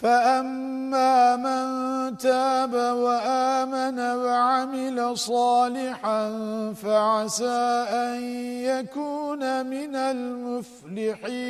فأما من تاب وآمن وعمل صالحا فعسى أن يكون من المفلحين.